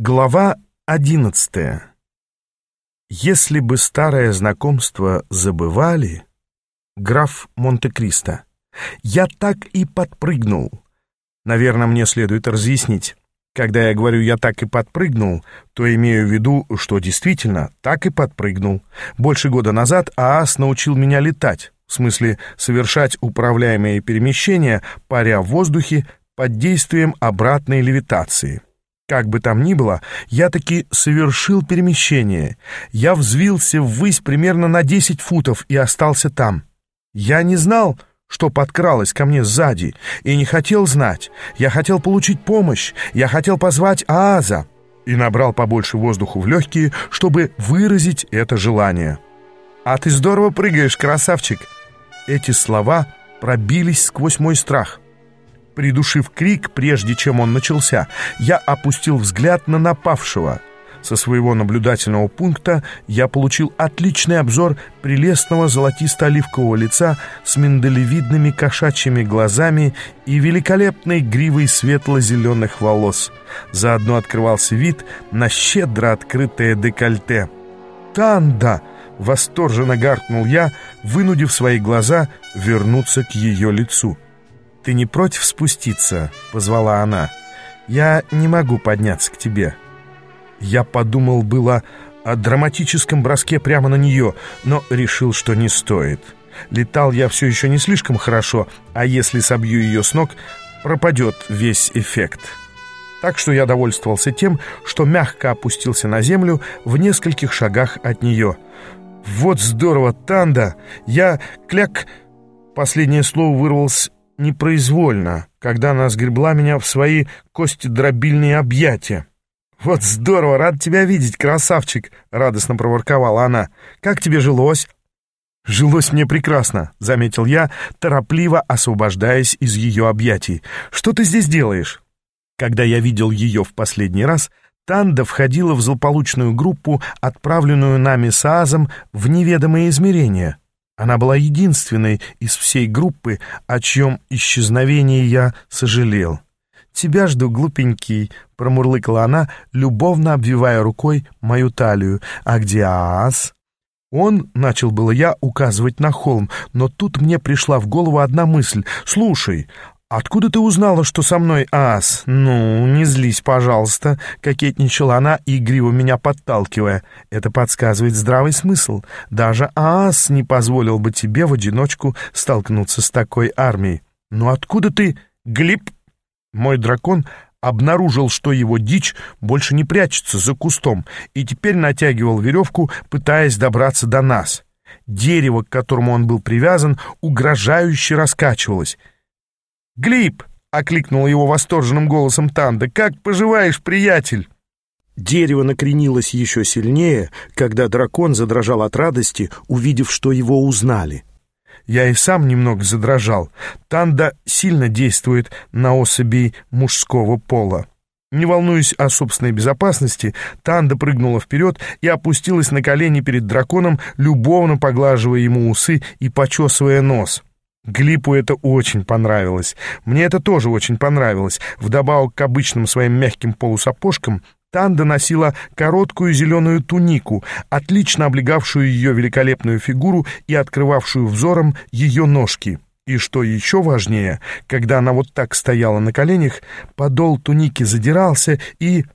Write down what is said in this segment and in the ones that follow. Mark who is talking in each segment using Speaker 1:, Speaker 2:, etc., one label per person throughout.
Speaker 1: Глава одиннадцатая. Если бы старое знакомство забывали, граф Монте-Кристо, я так и подпрыгнул. Наверное, мне следует разъяснить. Когда я говорю «я так и подпрыгнул», то имею в виду, что действительно так и подпрыгнул. Больше года назад ААС научил меня летать, в смысле совершать управляемые перемещения, паря в воздухе под действием обратной левитации. Как бы там ни было, я таки совершил перемещение. Я взвился ввысь примерно на 10 футов и остался там. Я не знал, что подкралось ко мне сзади, и не хотел знать. Я хотел получить помощь, я хотел позвать Ааза и набрал побольше воздуха в легкие, чтобы выразить это желание. «А ты здорово прыгаешь, красавчик!» Эти слова пробились сквозь мой страх — Придушив крик, прежде чем он начался, я опустил взгляд на напавшего. Со своего наблюдательного пункта я получил отличный обзор прелестного золотисто-оливкового лица с миндалевидными кошачьими глазами и великолепной гривой светло-зеленых волос. Заодно открывался вид на щедро открытое декольте. «Танда!» — восторженно гаркнул я, вынудив свои глаза вернуться к ее лицу. «Ты не против спуститься?» — позвала она. «Я не могу подняться к тебе». Я подумал было о драматическом броске прямо на нее, но решил, что не стоит. Летал я все еще не слишком хорошо, а если собью ее с ног, пропадет весь эффект. Так что я довольствовался тем, что мягко опустился на землю в нескольких шагах от нее. «Вот здорово, Танда! Я кляк...» Последнее слово вырвалось непроизвольно, когда она сгребла меня в свои кости-дробильные объятия. «Вот здорово, рад тебя видеть, красавчик!» — радостно проворковала она. «Как тебе жилось?» «Жилось мне прекрасно», — заметил я, торопливо освобождаясь из ее объятий. «Что ты здесь делаешь?» Когда я видел ее в последний раз, Танда входила в злополучную группу, отправленную нами с Аазом в неведомые измерения. Она была единственной из всей группы, о чьем исчезновении я сожалел. «Тебя жду, глупенький», — промурлыкала она, любовно обвивая рукой мою талию. «А где Аас?» Он, начал было я, указывать на холм, но тут мне пришла в голову одна мысль. «Слушай, «Откуда ты узнала, что со мной ас?» «Ну, не злись, пожалуйста», — кокетничала она, игриво меня подталкивая. «Это подсказывает здравый смысл. Даже ас не позволил бы тебе в одиночку столкнуться с такой армией». «Ну откуда ты...» «Глип!» Мой дракон обнаружил, что его дичь больше не прячется за кустом, и теперь натягивал веревку, пытаясь добраться до нас. Дерево, к которому он был привязан, угрожающе раскачивалось — «Глиб!» — окликнул его восторженным голосом Танда. «Как поживаешь, приятель?» Дерево накренилось еще сильнее, когда дракон задрожал от радости, увидев, что его узнали. Я и сам немного задрожал. Танда сильно действует на особей мужского пола. Не волнуясь о собственной безопасности, Танда прыгнула вперед и опустилась на колени перед драконом, любовно поглаживая ему усы и почесывая нос. Глипу это очень понравилось. Мне это тоже очень понравилось. Вдобавок к обычным своим мягким полусапожкам, Танда носила короткую зеленую тунику, отлично облегавшую ее великолепную фигуру и открывавшую взором ее ножки. И что еще важнее, когда она вот так стояла на коленях, подол туники задирался и...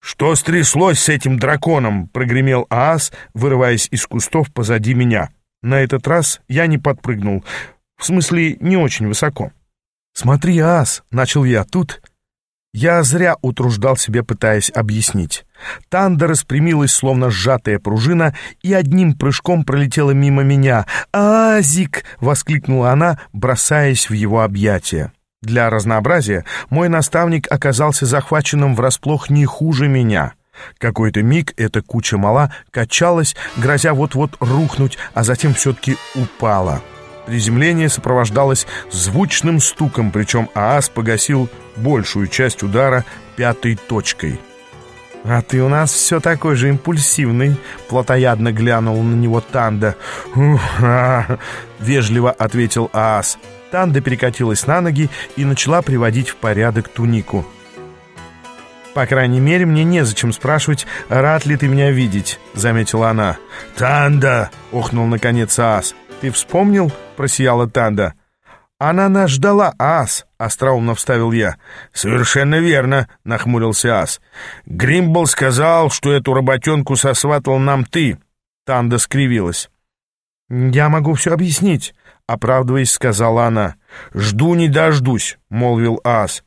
Speaker 1: «Что стряслось с этим драконом?» — прогремел Аас, вырываясь из кустов позади меня. На этот раз я не подпрыгнул — в смысле, не очень высоко. «Смотри, ас!» — начал я тут. Я зря утруждал себя, пытаясь объяснить. Танда распрямилась, словно сжатая пружина, и одним прыжком пролетела мимо меня. «Азик!» — воскликнула она, бросаясь в его объятия. Для разнообразия мой наставник оказался захваченным врасплох не хуже меня. Какой-то миг эта куча мала качалась, грозя вот-вот рухнуть, а затем все-таки упала. Приземление сопровождалось звучным стуком, причем ААС погасил большую часть удара пятой точкой. «А ты у нас все такой же импульсивный», — плотоядно глянул на него Танда. «Ух-а!» — вежливо ответил ААС. Танда перекатилась на ноги и начала приводить в порядок тунику. «По крайней мере, мне незачем спрашивать, рад ли ты меня видеть», — заметила она.
Speaker 2: «Танда!»
Speaker 1: — охнул наконец Аас. «Ты вспомнил?» — просияла Танда. «Она нас ждала, Ас», — остроумно вставил я.
Speaker 2: «Совершенно верно», — нахмурился Ас. «Гримбл сказал, что эту работенку сосватал нам ты».
Speaker 1: Танда скривилась. «Я могу все объяснить», — оправдываясь, сказала она.
Speaker 2: «Жду не дождусь», — молвил Ас.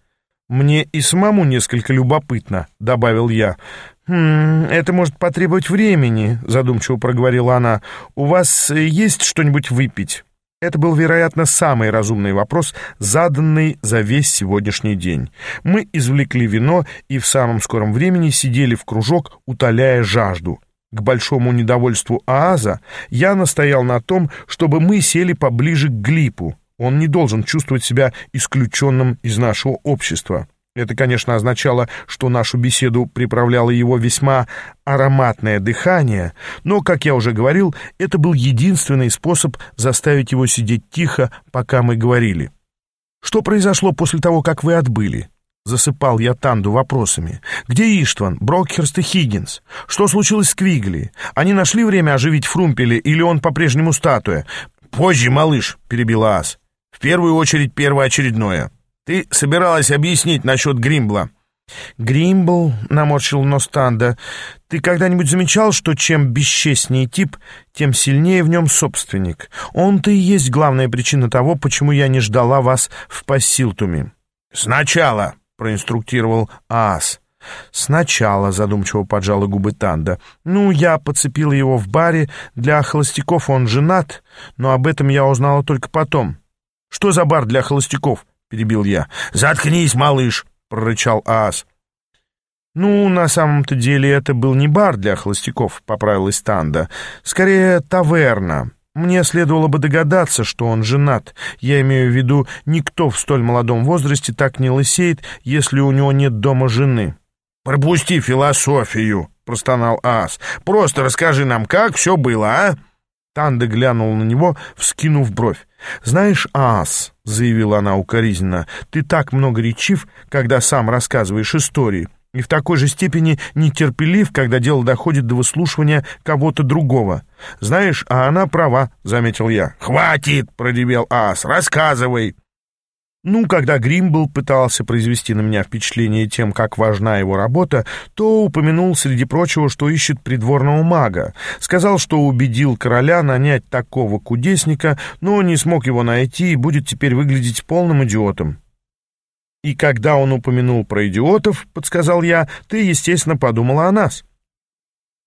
Speaker 1: «Мне и самому несколько любопытно», — добавил я. «Хм, это может потребовать времени», — задумчиво проговорила она. «У вас есть что-нибудь выпить?» Это был, вероятно, самый разумный вопрос, заданный за весь сегодняшний день. Мы извлекли вино и в самом скором времени сидели в кружок, утоляя жажду. К большому недовольству Ааза я настоял на том, чтобы мы сели поближе к Глипу. Он не должен чувствовать себя исключенным из нашего общества. Это, конечно, означало, что нашу беседу приправляло его весьма ароматное дыхание, но, как я уже говорил, это был единственный способ заставить его сидеть тихо, пока мы говорили. «Что произошло после того, как вы отбыли?» Засыпал я Танду вопросами. «Где Иштван, Брокхерст и Хиггинс? Что случилось с Квигли? Они нашли время оживить Фрумпеля или он по-прежнему статуя?»
Speaker 2: «Позже, малыш», — перебила Ас. «В первую очередь первоочередное». Ты собиралась объяснить насчет Гримбла.
Speaker 1: Гримбл, наморщил нос Танда, ты когда-нибудь замечал, что чем бесчестнее тип, тем сильнее в нем собственник? Он-то и есть главная причина того, почему я не ждала вас в Пассилтуме.
Speaker 2: Сначала, проинструктировал Аас.
Speaker 1: «Сначала», — задумчиво поджала губы Танда. «Ну, я подцепила его в баре. Для холостяков он женат, но об этом я узнала только потом». «Что за бар для холостяков?» — перебил я.
Speaker 2: «Заткнись, малыш!» — прорычал Аас.
Speaker 1: «Ну, на самом-то деле это был не бар для холостяков», — поправилась Танда. «Скорее, таверна. Мне следовало бы догадаться, что он женат. Я имею в виду, никто в столь молодом возрасте так не лысеет, если у него нет дома жены».
Speaker 2: «Пропусти философию», — простонал Аас. «Просто расскажи нам, как все было, а?»
Speaker 1: Танда глянул на него, вскинув бровь. «Знаешь, Аас», — заявила она укоризненно, — «ты так много речив, когда сам рассказываешь истории, и в такой же степени нетерпелив, когда дело доходит до выслушивания кого-то другого. Знаешь, а она права», — заметил я.
Speaker 2: «Хватит!» — продевел Аас. «Рассказывай!»
Speaker 1: Ну, когда Гримбл пытался произвести на меня впечатление тем, как важна его работа, то упомянул, среди прочего, что ищет придворного мага. Сказал, что убедил короля нанять такого кудесника, но не смог его найти и будет теперь выглядеть полным идиотом. И когда он упомянул про идиотов, подсказал я, ты, естественно, подумала о нас.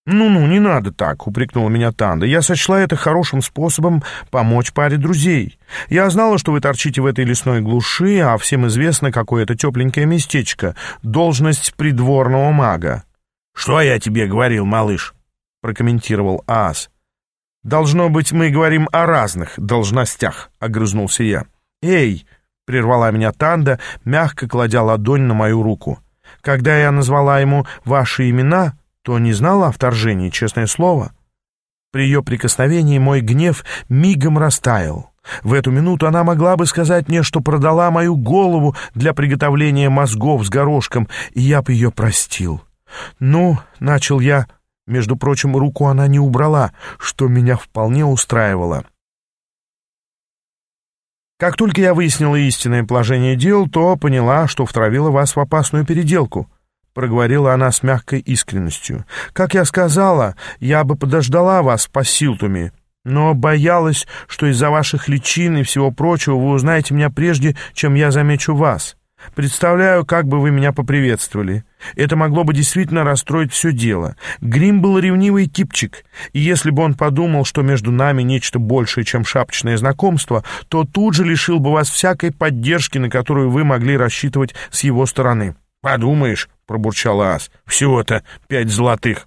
Speaker 1: «Ну-ну, не надо так», — упрекнула меня Танда. «Я сочла это хорошим способом помочь паре друзей. Я знала, что вы торчите в этой лесной глуши, а всем известно, какое это тепленькое местечко — должность придворного мага».
Speaker 2: «Что я тебе говорил, малыш?» — прокомментировал Аас.
Speaker 1: «Должно быть, мы говорим о разных должностях», — огрызнулся я. «Эй!» — прервала меня Танда, мягко кладя ладонь на мою руку. «Когда я назвала ему ваши имена...» то не знала о вторжении, честное слово. При ее прикосновении мой гнев мигом растаял. В эту минуту она могла бы сказать мне, что продала мою голову для приготовления мозгов с горошком, и я бы ее простил. «Ну», — начал я, между прочим, руку она не убрала, что меня вполне устраивало. Как только я выяснила истинное положение дел, то поняла, что втравила вас в опасную переделку. — проговорила она с мягкой искренностью. «Как я сказала, я бы подождала вас по Силтуме, но боялась, что из-за ваших личин и всего прочего вы узнаете меня прежде, чем я замечу вас. Представляю, как бы вы меня поприветствовали. Это могло бы действительно расстроить все дело. Грим был ревнивый типчик, и если бы он подумал, что между нами нечто большее, чем шапочное знакомство, то тут же лишил бы вас всякой поддержки, на которую вы могли рассчитывать с его стороны».
Speaker 2: «Подумаешь», — пробурчал Ас, — «всего-то пять золотых».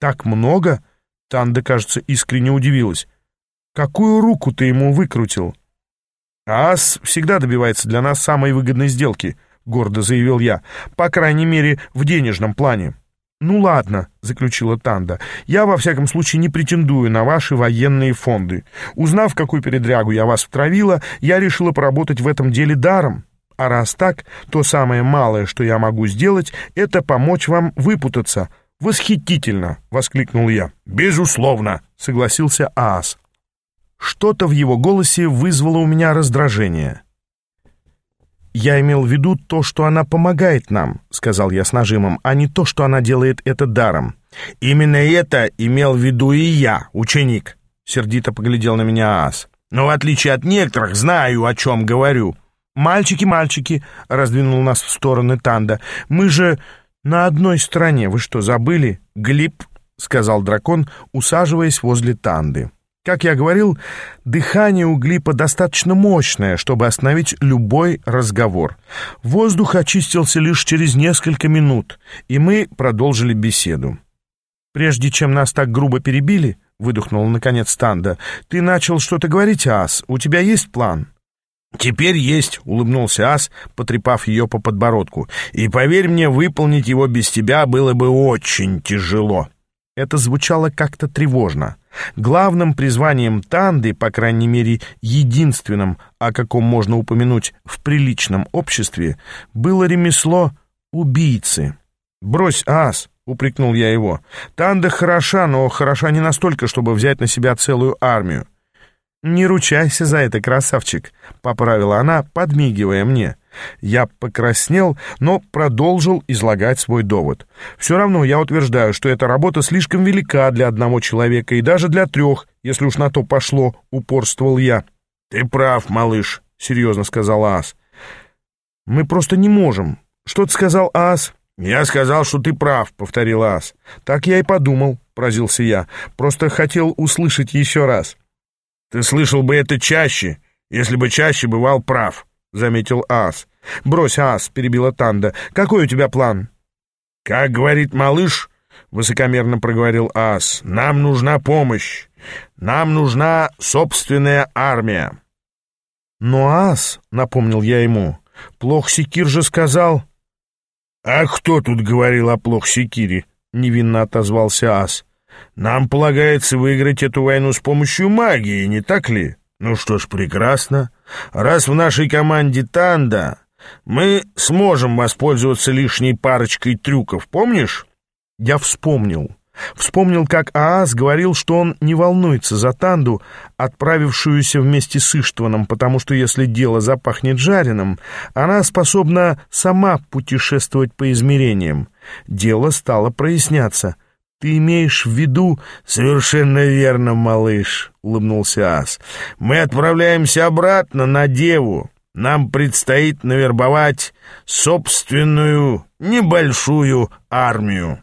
Speaker 1: «Так много?» — Танда, кажется, искренне удивилась. «Какую руку ты ему выкрутил?» «Ас всегда добивается для нас самой выгодной сделки», — гордо заявил я, «по крайней мере, в денежном плане». «Ну ладно», — заключила Танда, — «я во всяком случае не претендую на ваши военные фонды. Узнав, какую передрягу я вас втравила, я решила поработать в этом деле даром. А раз так, то самое малое, что я могу сделать, это помочь вам выпутаться. Восхитительно!» — воскликнул я.
Speaker 2: «Безусловно!» — согласился Аас.
Speaker 1: Что-то в его голосе вызвало у меня раздражение. «Я имел в виду то, что она помогает нам», — сказал я с нажимом, «а не то, что она делает это даром».
Speaker 2: «Именно это имел в виду и я, ученик», — сердито поглядел на меня Аас. «Но в отличие от некоторых, знаю, о чем говорю».
Speaker 1: «Мальчики, мальчики», — раздвинул нас в стороны Танда, «мы же на одной стороне. Вы что, забыли?»
Speaker 2: «Глип», — сказал дракон, усаживаясь возле Танды.
Speaker 1: Как я говорил, дыхание у Глипа достаточно мощное, чтобы остановить любой разговор. Воздух очистился лишь через несколько минут, и мы продолжили беседу. «Прежде чем нас так грубо перебили», — выдохнул наконец Танда, — «ты начал что-то говорить, Ас. У тебя есть план?»
Speaker 2: «Теперь есть», — улыбнулся Ас, потрепав ее по подбородку. «И поверь мне, выполнить его без тебя было бы очень тяжело».
Speaker 1: Это звучало как-то тревожно. Главным призванием Танды, по крайней мере, единственным, о каком можно упомянуть в приличном обществе, было ремесло убийцы. «Брось, ас!» — упрекнул я его. «Танда хороша, но хороша не настолько, чтобы взять на себя целую армию». «Не ручайся за это, красавчик», — поправила она, подмигивая мне. Я покраснел, но продолжил излагать свой довод. Все равно я утверждаю, что эта работа слишком велика для одного человека и даже для трех, если уж на то пошло, упорствовал я.
Speaker 2: «Ты прав, малыш», — серьезно сказал Ас.
Speaker 1: «Мы просто не можем. Что ты сказал, Ас?»
Speaker 2: «Я сказал, что ты прав», — повторил Ас.
Speaker 1: «Так я и подумал», — поразился я. «Просто хотел услышать еще раз».
Speaker 2: «Ты слышал бы это чаще, если бы чаще бывал прав», — заметил Ас.
Speaker 1: «Брось, Ас», — перебила Танда. «Какой у тебя план?»
Speaker 2: «Как говорит малыш», — высокомерно проговорил Ас, — «нам нужна помощь. Нам нужна собственная армия».
Speaker 1: «Но Ас», — напомнил я ему, — «плох Секир же сказал...»
Speaker 2: «А кто тут говорил о плох Секире?» — невинно отозвался Ас. «Нам полагается выиграть эту войну с помощью магии, не так ли?» Ну что ж, прекрасно. Раз в нашей команде Танда, мы сможем воспользоваться лишней парочкой трюков, помнишь?
Speaker 1: Я вспомнил. Вспомнил, как Аас говорил, что он не волнуется за Танду, отправившуюся вместе с Иштваном, потому что если дело запахнет жареным, она способна сама путешествовать по измерениям. Дело стало проясняться — «Ты имеешь в виду...»
Speaker 2: «Совершенно верно, малыш», — улыбнулся Ас. «Мы отправляемся обратно на Деву. Нам предстоит навербовать собственную небольшую армию».